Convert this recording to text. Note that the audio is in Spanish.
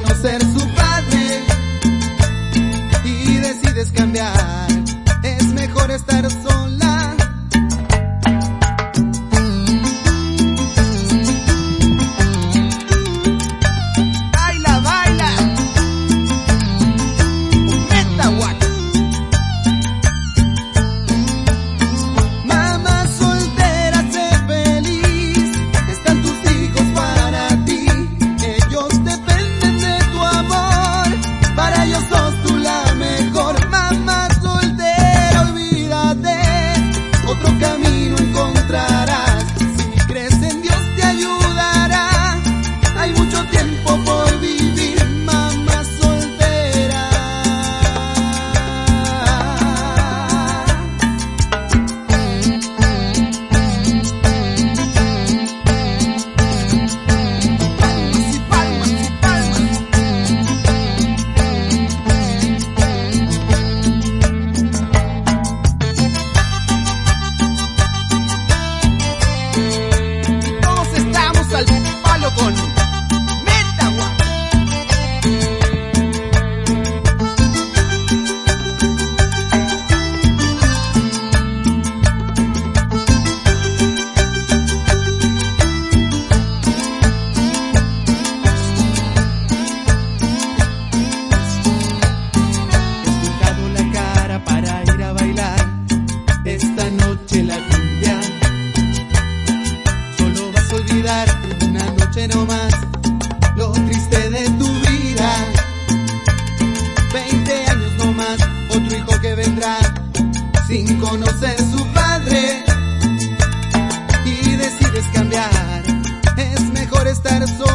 conocer. Nacional. sin conocer su padre y decides cambiar, es mejor estar solo.